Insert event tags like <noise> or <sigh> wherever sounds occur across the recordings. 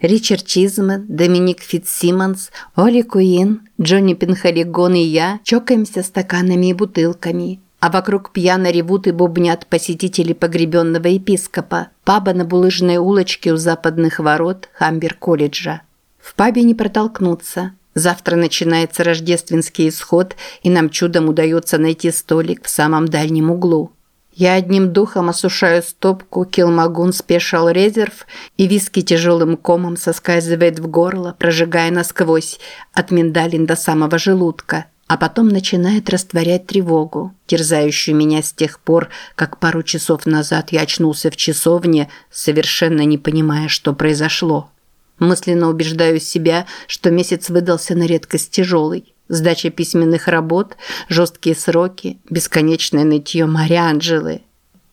Ричард Чизмен, Доминик Фитцсимонс, Оли Куин, Джонни Пенхалигон и я чокаемся стаканами и бутылками, а вокруг пьяно ревут и бубнят посетители погребенного епископа, паба на булыжной улочке у западных ворот Хамбер-колледжа. В пабе не протолкнуться. Завтра начинается рождественский исход, и нам чудом удается найти столик в самом дальнем углу. Я одним духом осушаю стопку Килмагун Спешал Резерв, и виски тяжелым комом соскальзывает в горло, прожигая насквозь, от миндалин до самого желудка, а потом начинает растворять тревогу, терзающую меня с тех пор, как пару часов назад я очнулся в часовне, совершенно не понимая, что произошло. Мысленно убеждаю себя, что месяц выдался на редкость тяжелый. Сдача письменных работ, жесткие сроки, бесконечное нытье Марианджелы.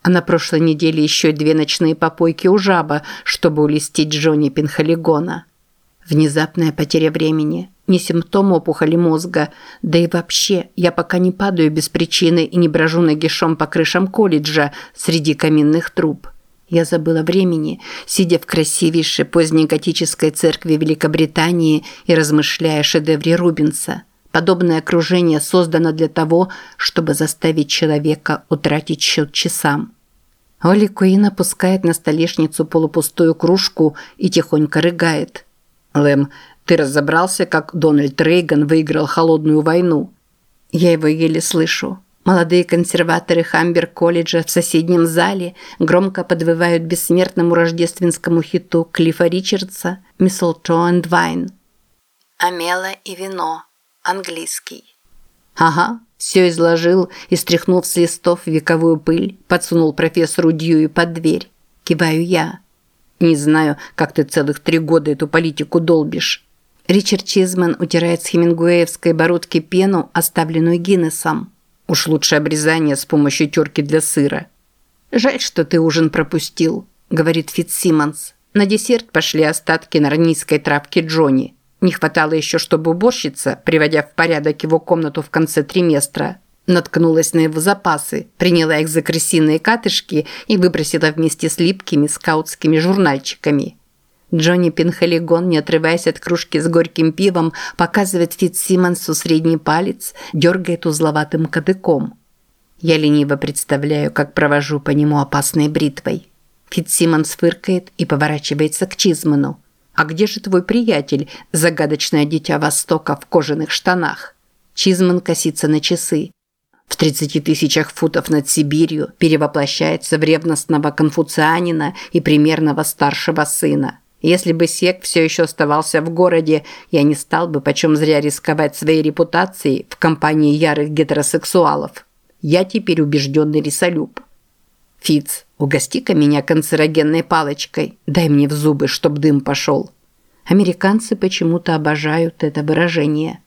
А на прошлой неделе еще две ночные попойки у жаба, чтобы улестить Джонни Пинхалигона. Внезапная потеря времени. Не симптом опухоли мозга. Да и вообще, я пока не падаю без причины и не брожу нагишом по крышам колледжа среди каминных труб. Я забыла времени, сидя в красивейшей позднеготической церкви Великобритании и размышляя о шедевре Рубенса. Подобное окружение создано для того, чтобы заставить человека утратить счет часам. Оли Куин опускает на столешницу полупустую кружку и тихонько рыгает. «Лэм, ты разобрался, как Дональд Рейган выиграл холодную войну?» Я его еле слышу. Молодые консерваторы Хамбер-колледжа в соседнем зале громко подвывают бессмертному рождественскому хиту Клиффа Ричардса «Mistletoe and Wine». «Амела и вино» английский. Ага, все изложил и, стряхнув с листов вековую пыль, подсунул профессору Дьюи под дверь. Киваю я. Не знаю, как ты целых три года эту политику долбишь. Ричард Чизман утирает с хемингуэевской бородки пену, оставленную Гиннесом. Уж лучше обрезание с помощью терки для сыра. «Жаль, что ты ужин пропустил», – говорит Фитцсимонс. «На десерт пошли остатки нарнийской травки Джонни. Не хватало еще, чтобы уборщица, приводя в порядок его комнату в конце триместра, наткнулась на его запасы, приняла их за крысиные катышки и выбросила вместе с липкими скаутскими журнальчиками. Джонни Пинхалигон, не отрываясь от кружки с горьким пивом, показывает Фитцсимонсу средний палец, дергает узловатым кадыком. Я лениво представляю, как провожу по нему опасной бритвой. Фитцсимонс фыркает и поворачивается к Чизману. «А где же твой приятель, загадочное дитя Востока в кожаных штанах?» Чизман косится на часы. В 30 тысячах футов над Сибирью перевоплощается в ревностного конфуцианина и примерного старшего сына. Если бы Сек все еще оставался в городе, я не стал бы почем зря рисковать своей репутацией в компании ярых гетеросексуалов. Я теперь убежденный рисолюб. Фиц, угости-ка меня канцерогенной палочкой, дай мне в зубы, чтоб дым пошел. Американцы почему-то обожают это выражение.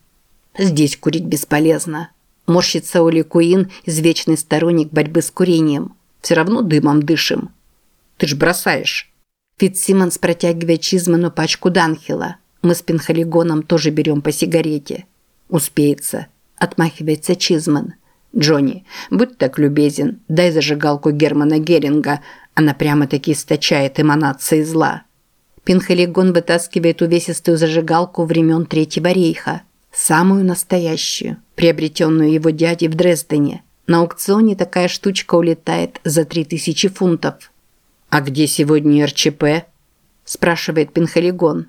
Здесь курить бесполезно. Морщится Оли Куин, извечный сторонник борьбы с курением. Все равно дымом дышим. Ты ж бросаешь. Фитцсимонс протягивает Чизману пачку Данхила. Мы с Пинхалигоном тоже берем по сигарете. Успеется. Отмахивается Чизман. Джонни, будь так любезен, дай зажигалку Германа Геринга. Она прямо-таки источает эманации зла. Пинхалигон вытаскивает увесистую зажигалку времен Третьего рейха. Самую настоящую, приобретенную его дядей в Дрездене. На аукционе такая штучка улетает за 3000 фунтов. «А где сегодня РЧП?» – спрашивает Пинхалигон.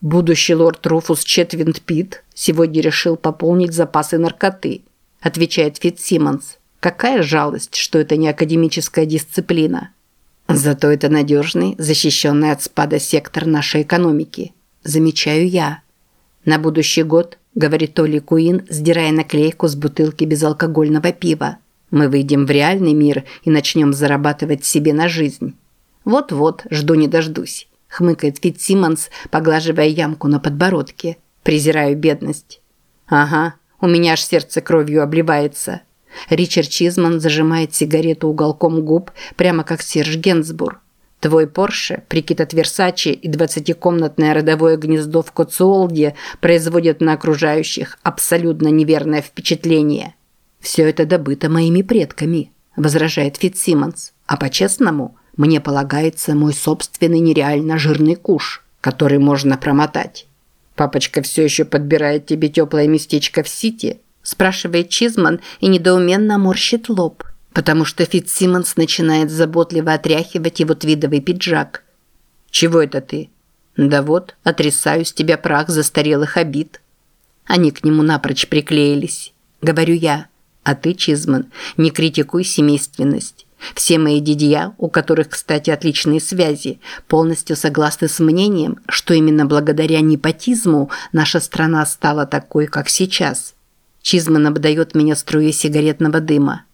Будущий лорд Руфус Четвинд Пит сегодня решил пополнить запасы наркоты – отвечает Фитцсимонс. Какая жалость, что это не академическая дисциплина. Зато это надежный, защищенный от спада сектор нашей экономики. Замечаю я. На будущий год, говорит Толи Куин, сдирая наклейку с бутылки безалкогольного пива. Мы выйдем в реальный мир и начнем зарабатывать себе на жизнь. Вот-вот, жду не дождусь, хмыкает Фитцсимонс, поглаживая ямку на подбородке. Презираю бедность. Ага, у меня аж сердце кровью обливается. Ричард Чизман зажимает сигарету уголком губ, прямо как Серж Генсбур. Твой Порше, прикид от Версачи и двадцатикомнатное родовое гнездо в Коцуолде производят на окружающих абсолютно неверное впечатление. «Все это добыто моими предками», – возражает Фитцсимонс. «А по-честному, мне полагается мой собственный нереально жирный куш». который можно промотать. Папочка все еще подбирает тебе теплое местечко в Сити, спрашивает Чизман и недоуменно морщит лоб, потому что Фитцсимонс начинает заботливо отряхивать его твидовый пиджак. «Чего это ты?» «Да вот, отрисаю с тебя прах застарелых обид». Они к нему напрочь приклеились. Говорю я, а ты, Чизман, не критикуй семейственность. Все мои дядья, у которых, кстати, отличные связи, полностью согласны с мнением, что именно благодаря непотизму наша страна стала такой, как сейчас. Чизман обдает меня струей сигаретного дыма.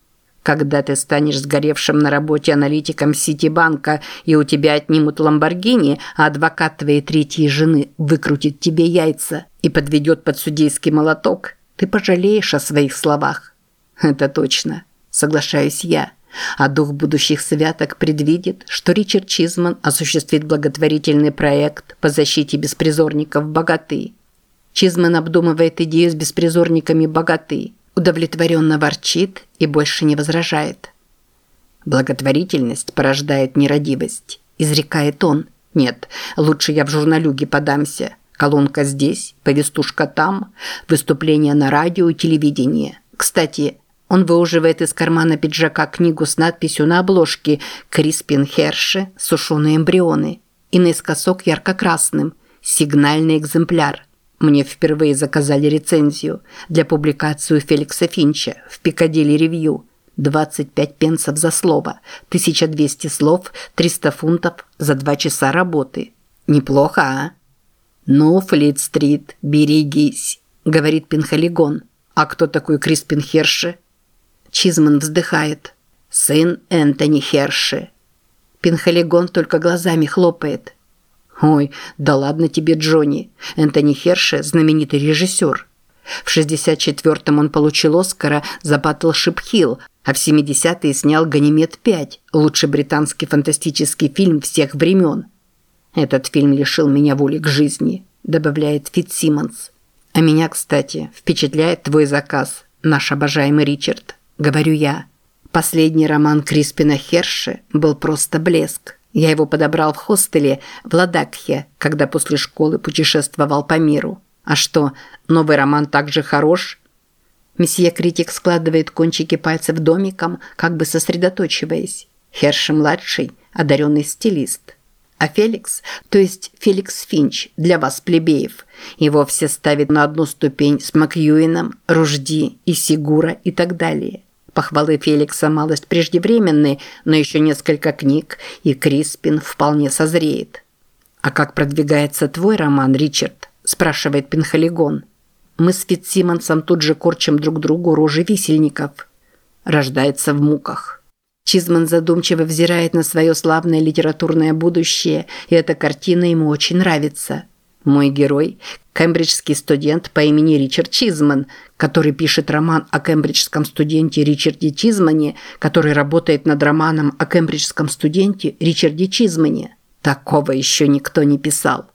Когда ты станешь сгоревшим на работе аналитиком Ситибанка и у тебя отнимут Ламборгини, а адвокат твоей третьей жены выкрутит тебе яйца и подведет под судейский молоток, ты пожалеешь о своих словах. <laughs> Это точно, соглашаюсь я. А дух будущих святок предвидит, что Ричард Чизман осуществит благотворительный проект по защите беспризорников богаты. Чизман обдумывает идею с беспризорниками богаты, удовлетворенно ворчит и больше не возражает. Благотворительность порождает нерадивость, изрекает он. Нет, лучше я в журналюги подамся. Колонка здесь, повестушка там, выступление на радио и телевидении. Кстати, он выуживает из кармана пиджака книгу с надписью на обложке «Криспин Херши. Сушеные эмбрионы» и наискосок ярко-красным «Сигнальный экземпляр». Мне впервые заказали рецензию для публикации Феликса Финча в Пикадилли Ревью. 25 пенсов за слово, 1200 слов, 300 фунтов за 2 часа работы. Неплохо, а? «Ну, Флит-стрит, берегись», – говорит Пинхалигон. «А кто такой Криспин Херши?» Чизман вздыхает. Сын Энтони Херши. Пинхалигон только глазами хлопает. Ой, да ладно тебе, Джонни. Энтони Херши – знаменитый режиссер. В 64-м он получил Оскара за Баттлшип Хилл, а в 70-е снял «Ганимед-5» – лучший британский фантастический фильм всех времен. Этот фильм лишил меня воли к жизни, добавляет Фитцсимонс. А меня, кстати, впечатляет твой заказ, наш обожаемый Ричард говорю я. Последний роман Криспина Херши был просто блеск. Я его подобрал в хостеле в Ладакхе, когда после школы путешествовал по миру. А что, новый роман также хорош? Месье Критик складывает кончики пальцев домиком, как бы сосредоточиваясь. Херши-младший – одаренный стилист. А Феликс, то есть Феликс Финч, для вас, плебеев, его все ставят на одну ступень с Макьюином, Ружди и Сигура и так далее. Похвалы Феликса малость преждевременны, но еще несколько книг, и Криспин вполне созреет. «А как продвигается твой роман, Ричард?» – спрашивает Пинхалигон. Мы с Фитсимонсом тут же корчим друг другу рожи висельников. Рождается в муках. Чизман задумчиво взирает на свое славное литературное будущее, и эта картина ему очень нравится. Мой герой – кембриджский студент по имени Ричард Чизман, который пишет роман о кембриджском студенте Ричарде Чизмане, который работает над романом о кембриджском студенте Ричарде Чизмане. Такого еще никто не писал.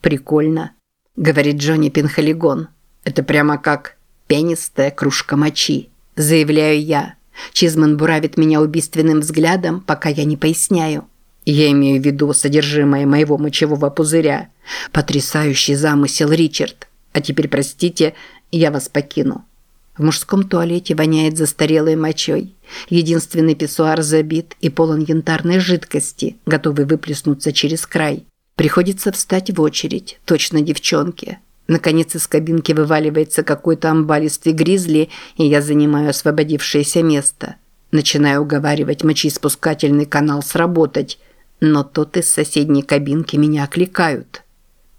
Прикольно, говорит Джонни Пинхалигон. Это прямо как пенистая кружка мочи, заявляю я. Чизман буравит меня убийственным взглядом, пока я не поясняю. Я имею в виду содержимое моего мочевого пузыря. Потрясающий замысел, Ричард. А теперь, простите, я вас покину. В мужском туалете воняет застарелой мочой. Единственный писсуар забит и полон янтарной жидкости, готовый выплеснуться через край. Приходится встать в очередь, точно девчонке. Наконец из кабинки вываливается какой-то амбалистый гризли, и я занимаю освободившееся место. Начинаю уговаривать мочеиспускательный канал сработать, но тут из соседней кабинки меня окликают.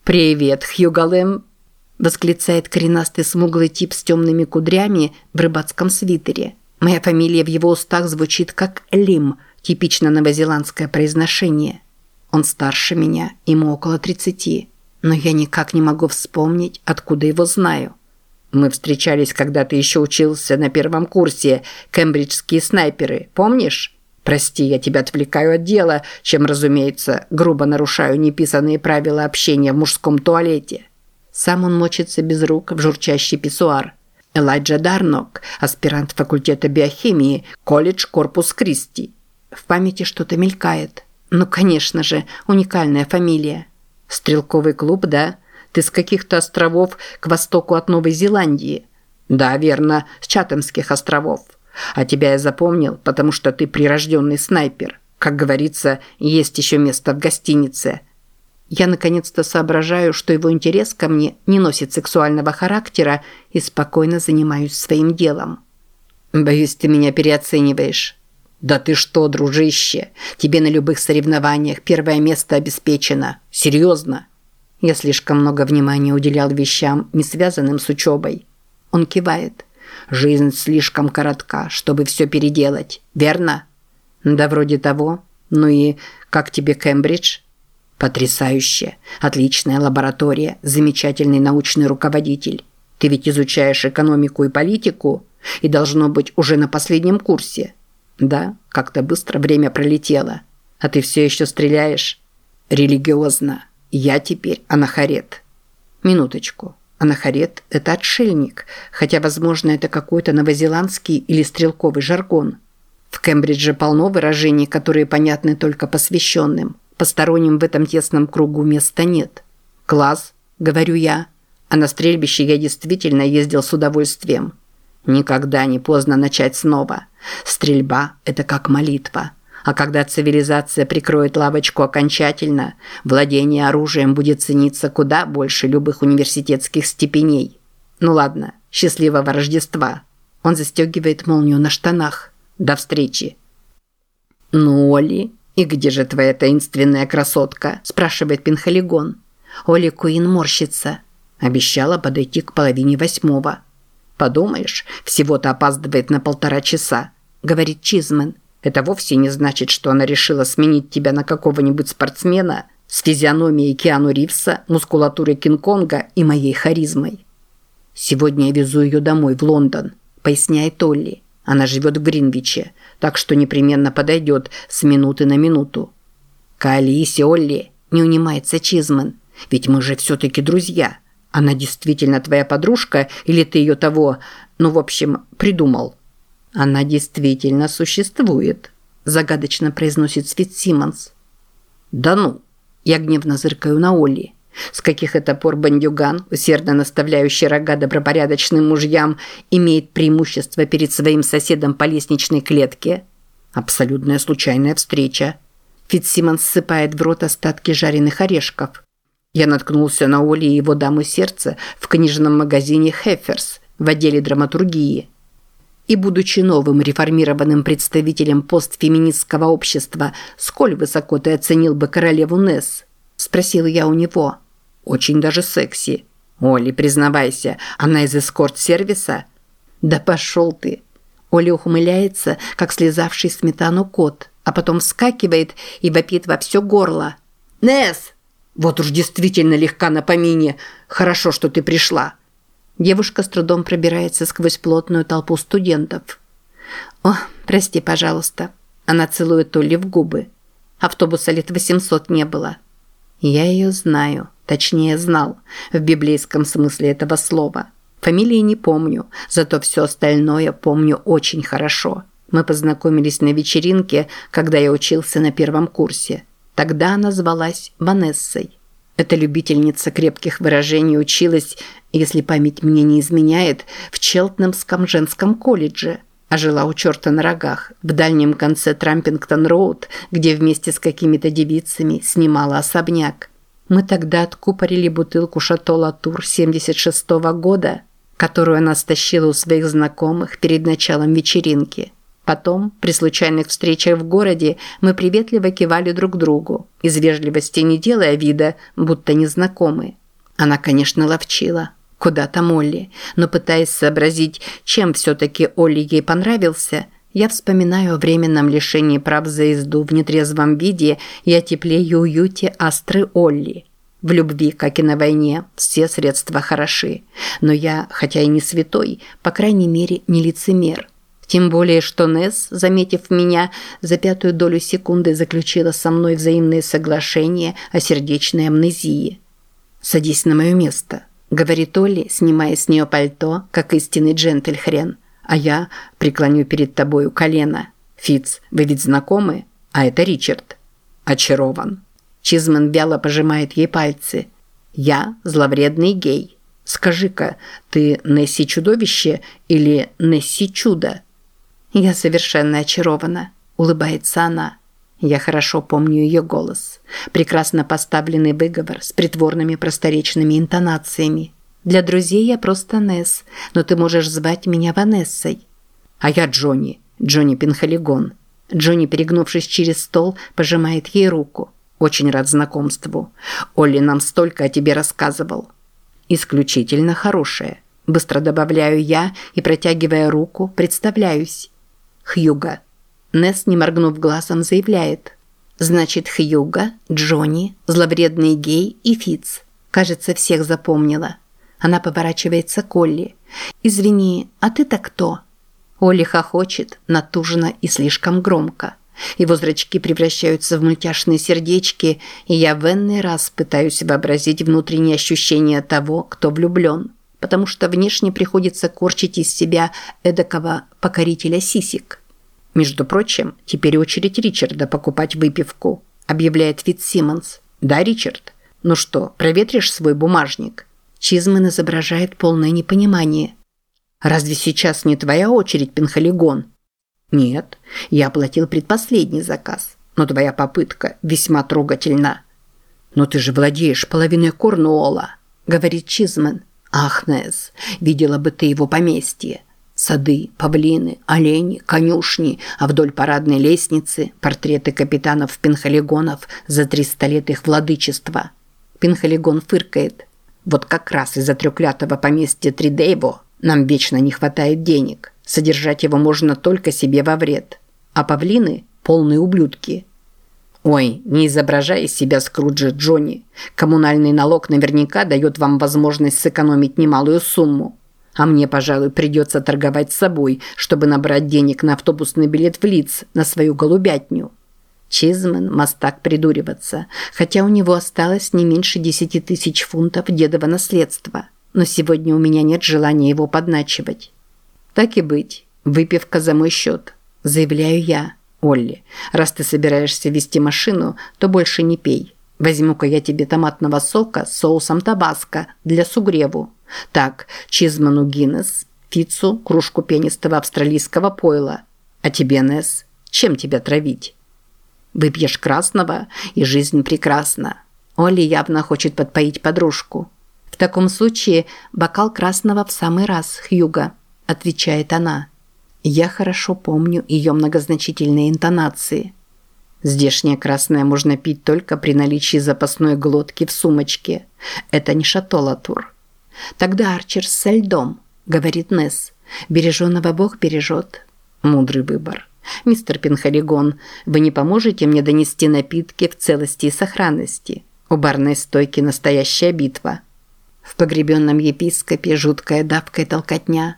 «Привет, Хьюголем!» – восклицает коренастый смуглый тип с темными кудрями в рыбацком свитере. Моя фамилия в его устах звучит как Лим, типично новозеландское произношение. Он старше меня, ему около тридцати, но я никак не могу вспомнить, откуда его знаю. Мы встречались, когда ты еще учился на первом курсе, кембриджские снайперы, помнишь? Прости, я тебя отвлекаю от дела, чем, разумеется, грубо нарушаю неписанные правила общения в мужском туалете. Сам он мочится без рук в журчащий писсуар. Элайджа Дарнок, аспирант факультета биохимии, колледж Корпус Кристи. В памяти что-то мелькает. Ну, конечно же, уникальная фамилия. Стрелковый клуб, да? Ты с каких-то островов к востоку от Новой Зеландии? Да, верно, с Чатамских островов. А тебя я запомнил, потому что ты прирожденный снайпер. Как говорится, есть еще место в гостинице. Я наконец-то соображаю, что его интерес ко мне не носит сексуального характера и спокойно занимаюсь своим делом. Боюсь, ты меня переоцениваешь. Да ты что, дружище? Тебе на любых соревнованиях первое место обеспечено. Серьезно? Я слишком много внимания уделял вещам, не связанным с учебой. Он кивает. Жизнь слишком коротка, чтобы все переделать. Верно? Да вроде того. Ну и как тебе Кембридж? Потрясающе. Отличная лаборатория, замечательный научный руководитель. Ты ведь изучаешь экономику и политику и должно быть уже на последнем курсе. Да, как-то быстро время пролетело. А ты все еще стреляешь? Религиозно. Я теперь анахарет. Минуточку. Анахарет – это отшельник, хотя, возможно, это какой-то новозеландский или стрелковый жаргон. В Кембридже полно выражений, которые понятны только посвященным. Посторонним в этом тесном кругу места нет. «Класс», – говорю я. А на стрельбище я действительно ездил с удовольствием. Никогда не поздно начать снова. Стрельба – это как молитва. А когда цивилизация прикроет лавочку окончательно, владение оружием будет цениться куда больше любых университетских степеней. Ну ладно, счастливого Рождества. Он застегивает молнию на штанах. До встречи. Ну, Оли, и где же твоя таинственная красотка? спрашивает Пинхалигон. Оли Куин морщится. Обещала подойти к половине восьмого. Подумаешь, всего-то опаздывает на полтора часа, говорит Чизмен. Это вовсе не значит, что она решила сменить тебя на какого-нибудь спортсмена с физиономией Киану Ривса, мускулатурой Кинг-Конга и моей харизмой. Сегодня я везу ее домой в Лондон, поясняет Олли. Она живет в Гринвиче, так что непременно подойдет с минуты на минуту. К Алисе, Олли, не унимается Чизмен, ведь мы же все-таки друзья. Она действительно твоя подружка или ты ее того, ну, в общем, придумал?» «Она действительно существует», – загадочно произносит Симмонс. «Да ну!» – я гневно зыркаю на Олли. С каких это пор бандюган, усердно наставляющий рога добропорядочным мужьям, имеет преимущество перед своим соседом по лестничной клетке? Абсолютная случайная встреча. Фитсимонс ссыпает в рот остатки жареных орешков. Я наткнулся на Оли и его даму сердца в книжном магазине «Хефферс» в отделе драматургии. И будучи новым реформированным представителем постфеминистского общества, сколь высоко ты оценил бы королеву Несс? Спросил я у него. Очень даже секси. Оли, признавайся, она из эскорт-сервиса? Да пошел ты. Оля ухмыляется, как слезавший сметану кот, а потом вскакивает и вопит во все горло. «Несс!» Вот уж действительно легка на помине. Хорошо, что ты пришла. Девушка с трудом пробирается сквозь плотную толпу студентов. О, прости, пожалуйста. Она целует Толли в губы. Автобуса лет 800 не было. Я ее знаю. Точнее, знал. В библейском смысле этого слова. Фамилии не помню, зато все остальное помню очень хорошо. Мы познакомились на вечеринке, когда я учился на первом курсе. Тогда она звалась Ванессой. Эта любительница крепких выражений училась, если память мне не изменяет, в Челтнемском женском колледже, а жила у черта на рогах, в дальнем конце Трампингтон-Роуд, где вместе с какими-то девицами снимала особняк. Мы тогда откупорили бутылку «Шато Латур» 76 -го года, которую она стащила у своих знакомых перед началом вечеринки – Потом, при случайных встречах в городе, мы приветливо кивали друг другу, из вежливости не делая вида, будто незнакомы. Она, конечно, ловчила. Куда там Олли? Но пытаясь сообразить, чем все-таки Олли ей понравился, я вспоминаю о временном лишении прав за езду в нетрезвом виде и о тепле и уюте Астры Олли. В любви, как и на войне, все средства хороши. Но я, хотя и не святой, по крайней мере, не лицемер – тем более, что Несс, заметив меня, за пятую долю секунды заключила со мной взаимные соглашения о сердечной амнезии. «Садись на мое место», – говорит Олли, снимая с нее пальто, как истинный джентльхрен. «А я преклоню перед тобою колено. Фиц, вы ведь знакомы? А это Ричард». «Очарован». Чизман вяло пожимает ей пальцы. «Я зловредный гей. Скажи-ка, ты Несси чудовище или Несси чудо?» «Я совершенно очарована», – улыбается она. Я хорошо помню ее голос. Прекрасно поставленный выговор с притворными просторечными интонациями. Для друзей я просто Несс, но ты можешь звать меня Ванессой. А я Джонни, Джонни Пинхолигон. Джонни, перегнувшись через стол, пожимает ей руку. Очень рад знакомству. Олли нам столько о тебе рассказывал. Исключительно хорошее. Быстро добавляю я и, протягивая руку, представляюсь. Хьюга. Несс, не моргнув глазом, заявляет. Значит, Хьюга, Джонни, зловредный гей и Фиц. Кажется, всех запомнила. Она поворачивается к Олли. «Извини, а ты-то кто?» Олли хохочет, натужно и слишком громко. Его зрачки превращаются в мультяшные сердечки, и я в энный раз пытаюсь вообразить внутренние ощущения того, кто влюблен, потому что внешне приходится корчить из себя эдакого покорителя сисик. Между прочим, теперь очередь Ричарда покупать выпивку, объявляет Фитц Да, Ричард? Ну что, проветришь свой бумажник? Чизмен изображает полное непонимание. Разве сейчас не твоя очередь, Пенхалигон? Нет, я оплатил предпоследний заказ, но твоя попытка весьма трогательна. Но ты же владеешь половиной Корнуола, говорит Чизмен. Ах, Нез, видела бы ты его поместье. Сады, павлины, олени, конюшни, а вдоль парадной лестницы портреты капитанов-пинхалигонов за 300 лет их владычества. Пинхалигон фыркает. Вот как раз из-за трёклятого поместья Тридейво нам вечно не хватает денег. Содержать его можно только себе во вред. А павлины – полные ублюдки. Ой, не изображай из себя Скруджа Джонни. Коммунальный налог наверняка дает вам возможность сэкономить немалую сумму. А мне, пожалуй, придется торговать собой, чтобы набрать денег на автобусный билет в Лиц на свою голубятню. Чизмен мастак придуриваться, хотя у него осталось не меньше десяти тысяч фунтов дедова наследства. Но сегодня у меня нет желания его подначивать. Так и быть, выпивка за мой счет, заявляю я. Олли, раз ты собираешься вести машину, то больше не пей. Возьму-ка я тебе томатного сока с соусом табаско для сугреву. Так, Чизману Гиннес, Фицу, кружку пенистого австралийского пойла. А тебе, Несс, чем тебя травить? Выпьешь красного, и жизнь прекрасна. Оли явно хочет подпоить подружку. В таком случае бокал красного в самый раз, Хьюга, отвечает она. Я хорошо помню ее многозначительные интонации. Здешнее красное можно пить только при наличии запасной глотки в сумочке. Это не шатолатур. Тогда Арчер со льдом, говорит Несс. Береженного Бог бережет. Мудрый выбор. Мистер Пинхалигон, вы не поможете мне донести напитки в целости и сохранности? У барной стойки настоящая битва. В погребенном епископе жуткая давка и толкотня.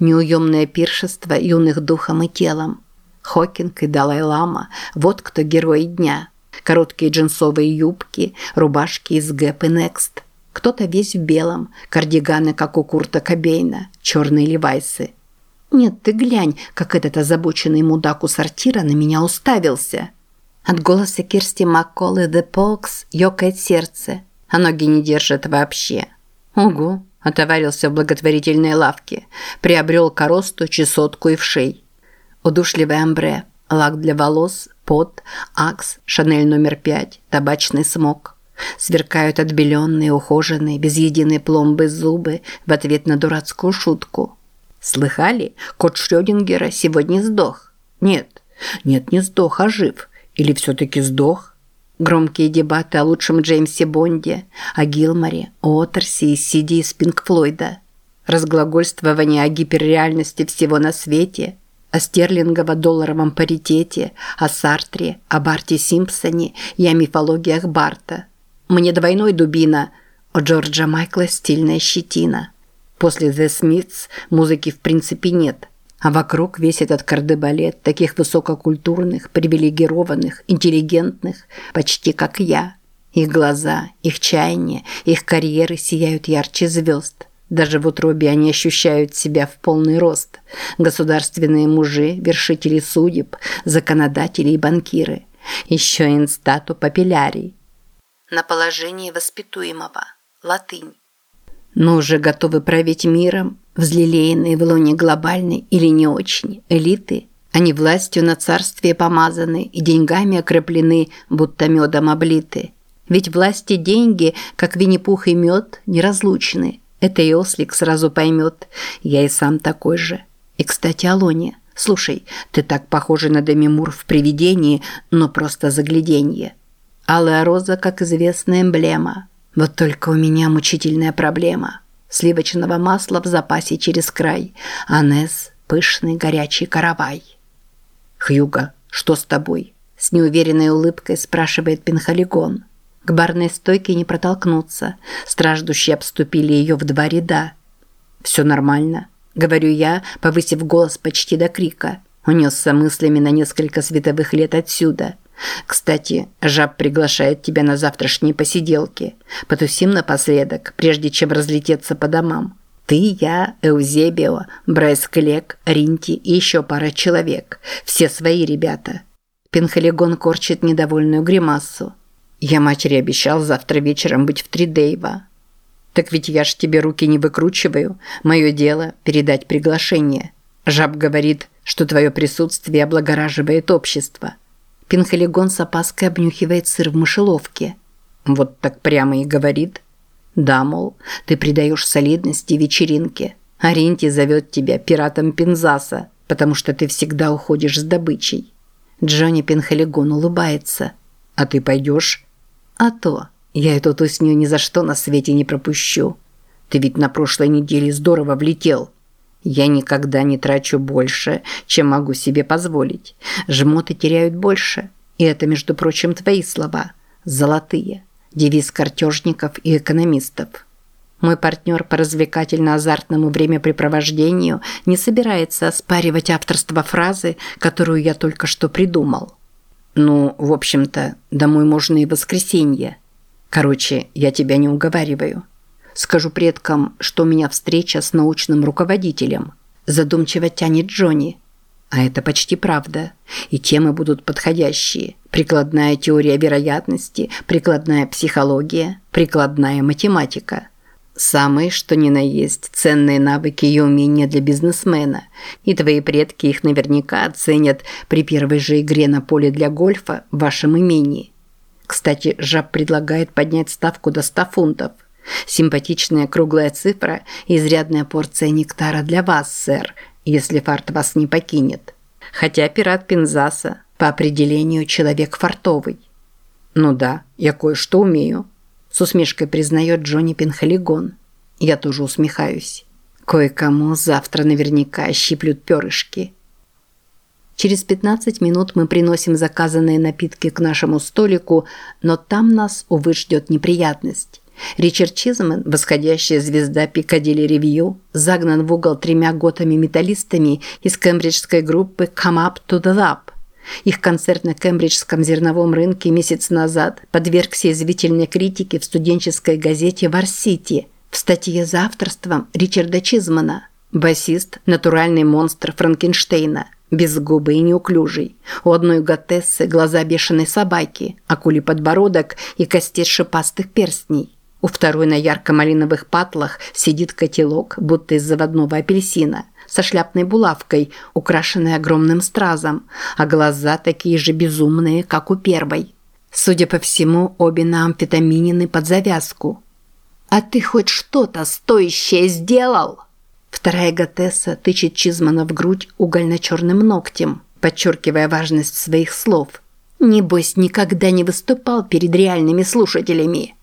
Неуемное пиршество юных духом и телом. Хокинг и Далай-Лама – вот кто герои дня. Короткие джинсовые юбки, рубашки из Гэп и Next – кто-то весь в белом, кардиганы, как у Курта Кобейна, черные левайсы. Нет, ты глянь, как этот озабоченный мудак у сортира на меня уставился. От голоса Кирсти Макколы «The Pox» ёкает сердце, а ноги не держат вообще. Угу, отоварился в благотворительной лавке, приобрел коросту, чесотку и вшей. Удушливый амбре, лак для волос, пот, акс, шанель номер пять, табачный смог – Сверкают отбеленные, ухоженные, без единой пломбы зубы в ответ на дурацкую шутку. Слыхали? Кот Шрёдингера сегодня сдох. Нет, нет, не сдох, а жив. Или все-таки сдох? Громкие дебаты о лучшем Джеймсе Бонде, о Гилморе, о Отерсе и Сиди из Пинк Флойда. Разглагольствование о гиперреальности всего на свете – о стерлингово-долларовом паритете, о Сартре, о Барте Симпсоне и о мифологиях Барта – мне двойной дубина. У Джорджа Майкла стильная щетина. После The Smiths музыки в принципе нет. А вокруг весь этот кардебалет таких высококультурных, привилегированных, интеллигентных, почти как я. Их глаза, их чаяния, их карьеры сияют ярче звезд. Даже в утробе они ощущают себя в полный рост. Государственные мужи, вершители судеб, законодатели и банкиры. Еще инстату папиллярий. на положение воспитуемого. Латынь. Но уже готовы править миром, взлелеянные в лоне глобальной или не очень элиты, они властью на царствие помазаны и деньгами окреплены, будто медом облиты. Ведь власть и деньги, как Винни-Пух и мед, неразлучны. Это и ослик сразу поймет. Я и сам такой же. И, кстати, Алония, слушай, ты так похожа на Демимур в «Привидении», но просто загляденье. Алая роза, как известная эмблема. Вот только у меня мучительная проблема. Сливочного масла в запасе через край. Анес – пышный горячий каравай. «Хьюга, что с тобой?» С неуверенной улыбкой спрашивает Пинхалигон. К барной стойке не протолкнуться. Страждущие обступили ее в два ряда. «Все нормально», – говорю я, повысив голос почти до крика. Унесся мыслями на несколько световых лет отсюда. «Кстати, жаб приглашает тебя на завтрашние посиделки. Потусим напоследок, прежде чем разлететься по домам. Ты, я, Эузебио, Брайс Клек, Ринти и еще пара человек. Все свои ребята». Пенхалигон корчит недовольную гримасу. Я матери обещал завтра вечером быть в Тридейва. Так ведь я ж тебе руки не выкручиваю. Мое дело – передать приглашение. Жаб говорит, что твое присутствие облагораживает общество. Пинхалигон с опаской обнюхивает сыр в мышеловке. Вот так прямо и говорит. Да, мол, ты придаешь солидности вечеринке. Аринти зовет тебя пиратом Пинзаса, потому что ты всегда уходишь с добычей. Джонни Пинхалигон улыбается. А ты пойдешь? А то, я эту тусню ни за что на свете не пропущу. Ты ведь на прошлой неделе здорово влетел. Я никогда не трачу больше, чем могу себе позволить. Жмоты теряют больше. И это, между прочим, твои слова. Золотые. Девиз картежников и экономистов. Мой партнер по развлекательно-азартному времяпрепровождению не собирается оспаривать авторство фразы, которую я только что придумал. Ну, в общем-то, домой можно и воскресенье. Короче, я тебя не уговариваю. Скажу предкам, что у меня встреча с научным руководителем. Задумчиво тянет Джонни. А это почти правда. И темы будут подходящие. Прикладная теория вероятности, прикладная психология, прикладная математика – Самые, что ни на есть, ценные навыки и умения для бизнесмена. И твои предки их наверняка оценят при первой же игре на поле для гольфа в вашем имении. Кстати, Жаб предлагает поднять ставку до 100 фунтов. Симпатичная круглая цифра и изрядная порция нектара для вас, сэр, если фарт вас не покинет. Хотя пират Пинзаса по определению человек фартовый. Ну да, я кое-что умею. С усмешкой признает Джонни Пинхалигон. Я тоже усмехаюсь. Кое-кому завтра наверняка щиплют перышки. Через 15 минут мы приносим заказанные напитки к нашему столику, но там нас, увы, ждет неприятность. Ричард Чизмен, восходящая звезда Пикадилли Ревью, загнан в угол тремя готами-металлистами из кембриджской группы «Come Up to the Lab», их концерт на Кембриджском зерновом рынке месяц назад подвергся извительной критике в студенческой газете «Варсити» в статье за авторством Ричарда Чизмана. Басист – натуральный монстр Франкенштейна, безгубый и неуклюжий. У одной готессы глаза бешеной собаки, акули подбородок и костей шипастых перстней. У второй на ярко-малиновых патлах сидит котелок, будто из заводного апельсина со шляпной булавкой, украшенной огромным стразом, а глаза такие же безумные, как у первой. Судя по всему, обе на амфетаминины под завязку. «А ты хоть что-то стоящее сделал?» Вторая готесса тычет Чизмана в грудь угольно-черным ногтем, подчеркивая важность своих слов. «Небось, никогда не выступал перед реальными слушателями».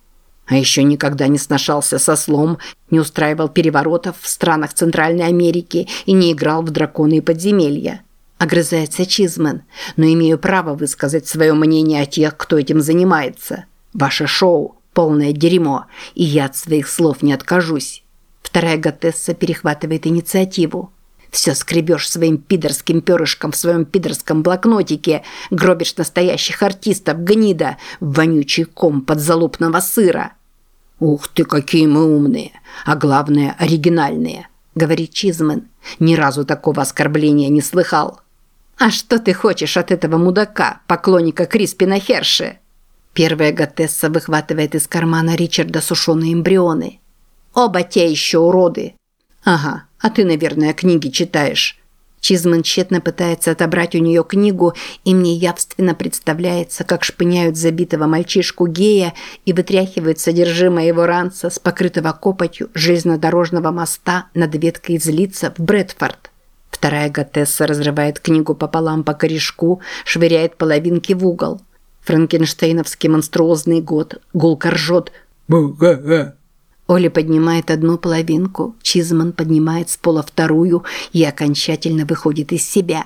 А еще никогда не сношался со слом, не устраивал переворотов в странах Центральной Америки и не играл в драконы и подземелья. Огрызается Чизмен, но имею право высказать свое мнение о тех, кто этим занимается. Ваше шоу – полное дерьмо, и я от своих слов не откажусь. Вторая готесса перехватывает инициативу. Все скребешь своим пидорским перышком в своем пидорском блокнотике, гробишь настоящих артистов, гнида, вонючий ком подзалупного сыра. «Ух ты, какие мы умные! А главное, оригинальные!» – говорит Чизмен. «Ни разу такого оскорбления не слыхал». «А что ты хочешь от этого мудака, поклонника Криспина Херши?» Первая готесса выхватывает из кармана Ричарда сушеные эмбрионы. Оба те еще уроды. Ага, а ты, наверное, книги читаешь. Чизман тщетно пытается отобрать у нее книгу, и мне явственно представляется, как шпыняют забитого мальчишку гея и вытряхивают содержимое его ранца с покрытого копотью железнодорожного моста над веткой из лица в Брэдфорд. Вторая готесса разрывает книгу пополам по корешку, швыряет половинки в угол. Франкенштейновский монструозный год. Гулко ржет. «Бу-га-га!» Оля поднимает одну половинку, Чизман поднимает с пола вторую и окончательно выходит из себя.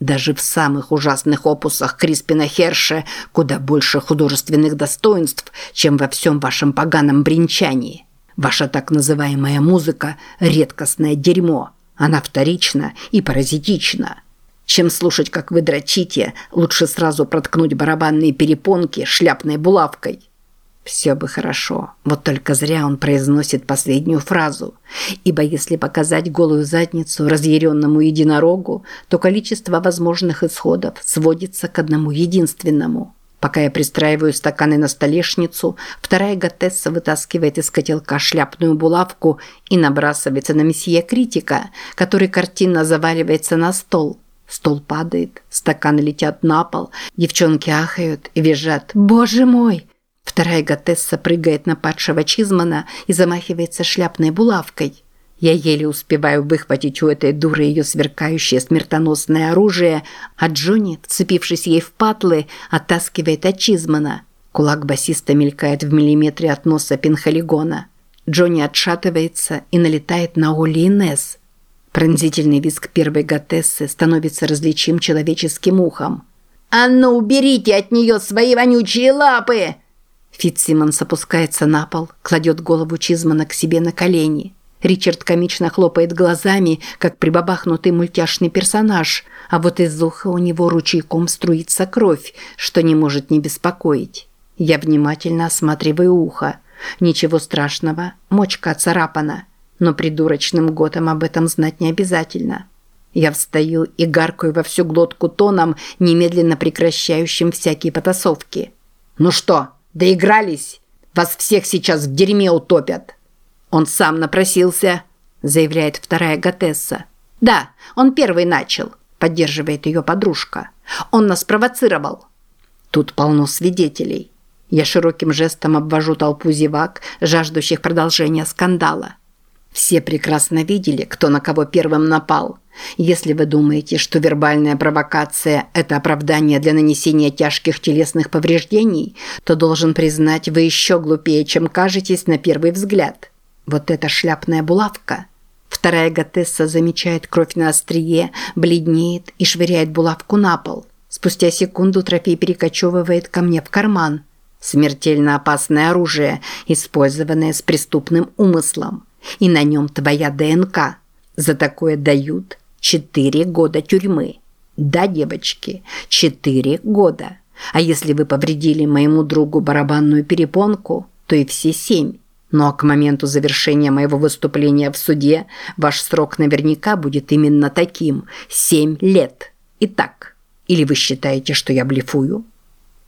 Даже в самых ужасных опусах Криспина Херше куда больше художественных достоинств, чем во всем вашем поганом бренчании. Ваша так называемая музыка – редкостное дерьмо. Она вторична и паразитична. Чем слушать, как вы дрочите, лучше сразу проткнуть барабанные перепонки шляпной булавкой. Все бы хорошо, вот только зря он произносит последнюю фразу. Ибо если показать голую задницу разъяренному единорогу, то количество возможных исходов сводится к одному единственному. Пока я пристраиваю стаканы на столешницу, вторая готесса вытаскивает из котелка шляпную булавку и набрасывается на месье критика, который картинно заваливается на стол. Стол падает, стаканы летят на пол, девчонки ахают и визжат «Боже мой!» Вторая готесса прыгает на падшего Чизмана и замахивается шляпной булавкой. Я еле успеваю выхватить у этой дуры ее сверкающее смертоносное оружие, а Джонни, вцепившись ей в патлы, оттаскивает от Чизмана. Кулак басиста мелькает в миллиметре от носа Пинхолигона. Джонни отшатывается и налетает на Оли и Несс. Пронзительный визг первой готессы становится различим человеческим ухом. «А ну, уберите от нее свои вонючие лапы!» Фитсимонс опускается на пол, кладет голову Чизмана к себе на колени. Ричард комично хлопает глазами, как прибабахнутый мультяшный персонаж, а вот из уха у него ручейком струится кровь, что не может не беспокоить. Я внимательно осматриваю ухо. Ничего страшного, мочка царапана, но придурочным годом об этом знать не обязательно. Я встаю и гаркаю во всю глотку тоном, немедленно прекращающим всякие потасовки. «Ну что?» Доигрались? Вас всех сейчас в дерьме утопят. Он сам напросился, заявляет вторая готесса. Да, он первый начал, поддерживает ее подружка. Он нас провоцировал. Тут полно свидетелей. Я широким жестом обвожу толпу зевак, жаждущих продолжения скандала. Все прекрасно видели, кто на кого первым напал. Если вы думаете, что вербальная провокация – это оправдание для нанесения тяжких телесных повреждений, то должен признать, вы еще глупее, чем кажетесь на первый взгляд. Вот эта шляпная булавка. Вторая готесса замечает кровь на острие, бледнеет и швыряет булавку на пол. Спустя секунду трофей перекочевывает ко мне в карман. Смертельно опасное оружие, использованное с преступным умыслом. И на нем твоя ДНК. За такое дают четыре года тюрьмы. Да, девочки, четыре года. А если вы повредили моему другу барабанную перепонку, то и все семь. Ну а к моменту завершения моего выступления в суде ваш срок наверняка будет именно таким – семь лет. Итак, или вы считаете, что я блефую?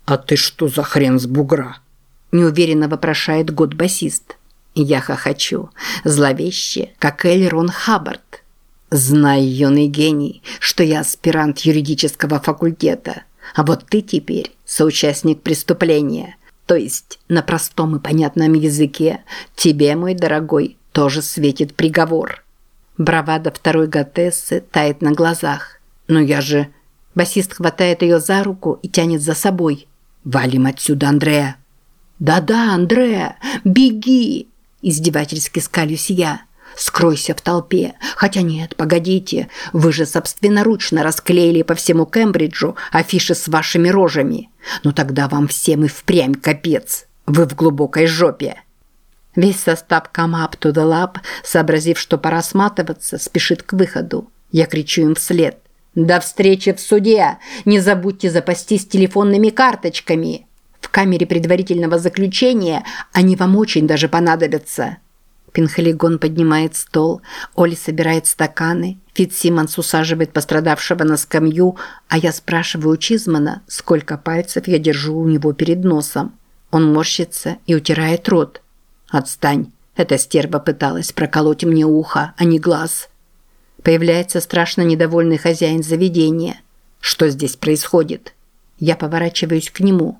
«А ты что за хрен с бугра?» – неуверенно вопрошает год-басист. Я хохочу, зловеще, как Эльрон Хаббард. Знай, юный гений, что я аспирант юридического факультета, а вот ты теперь соучастник преступления. То есть, на простом и понятном языке, тебе, мой дорогой, тоже светит приговор. Бравада второй готессы тает на глазах. Но я же... Басист хватает ее за руку и тянет за собой. «Валим отсюда, Андрея!» «Да-да, Андрея, беги!» Издевательски скалюсь я. Скройся в толпе. Хотя нет, погодите. Вы же собственноручно расклеили по всему Кембриджу афиши с вашими рожами. Ну тогда вам всем и впрямь капец. Вы в глубокой жопе. Весь состав Come Up to the Lab, сообразив, что пора сматываться, спешит к выходу. Я кричу им вслед. «До встречи в суде! Не забудьте запастись телефонными карточками!» Камере предварительного заключения они вам очень даже понадобятся. Пинхалигон поднимает стол, Оли собирает стаканы, Фитсимонс усаживает пострадавшего на скамью, а я спрашиваю Чизмана, сколько пальцев я держу у него перед носом. Он морщится и утирает рот. «Отстань!» Эта стерва пыталась проколоть мне ухо, а не глаз. Появляется страшно недовольный хозяин заведения. Что здесь происходит? Я поворачиваюсь к нему.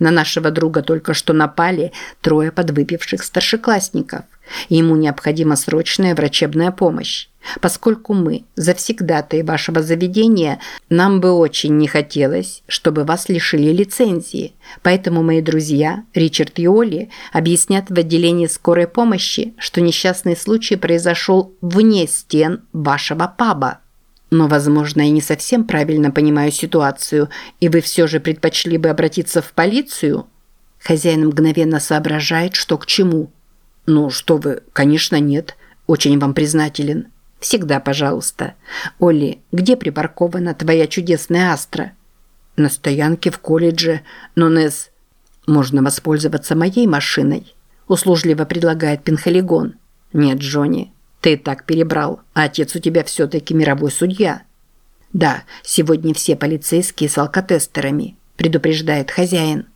На нашего друга только что напали трое подвыпивших старшеклассников. И ему необходима срочная врачебная помощь. Поскольку мы завсегдатые вашего заведения, нам бы очень не хотелось, чтобы вас лишили лицензии. Поэтому мои друзья, Ричард и Оли, объяснят в отделении скорой помощи, что несчастный случай произошел вне стен вашего паба. Но, возможно, я не совсем правильно понимаю ситуацию, и вы все же предпочли бы обратиться в полицию? Хозяин мгновенно соображает, что к чему. Ну, что вы, конечно, нет. Очень вам признателен. Всегда, пожалуйста. Олли, где припаркована твоя чудесная Астра? На стоянке в колледже. Но, Несс, можно воспользоваться моей машиной. Услужливо предлагает Пинхалигон. Нет, Джонни, ты так перебрал, а отец у тебя все-таки мировой судья. Да, сегодня все полицейские с алкотестерами, предупреждает хозяин.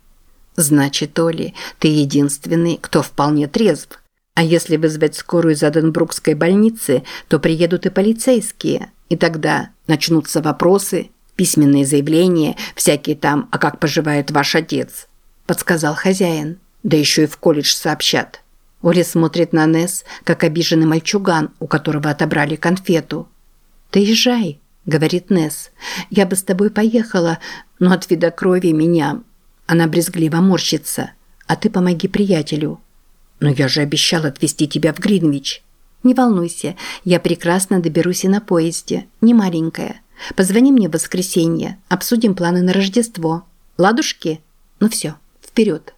Значит, Оли, ты единственный, кто вполне трезв. А если вызвать скорую из Аденбрукской больницы, то приедут и полицейские. И тогда начнутся вопросы, письменные заявления, всякие там, а как поживает ваш отец, подсказал хозяин. Да еще и в колледж сообщат. Оли смотрит на Несс, как обиженный мальчуган, у которого отобрали конфету. «Ты езжай», – говорит Несс. «Я бы с тобой поехала, но от вида крови меня...» Она брезгливо морщится. «А ты помоги приятелю». «Но я же обещал отвезти тебя в Гринвич». «Не волнуйся, я прекрасно доберусь и на поезде. Не маленькая. Позвони мне в воскресенье, обсудим планы на Рождество. Ладушки? Ну все, вперед».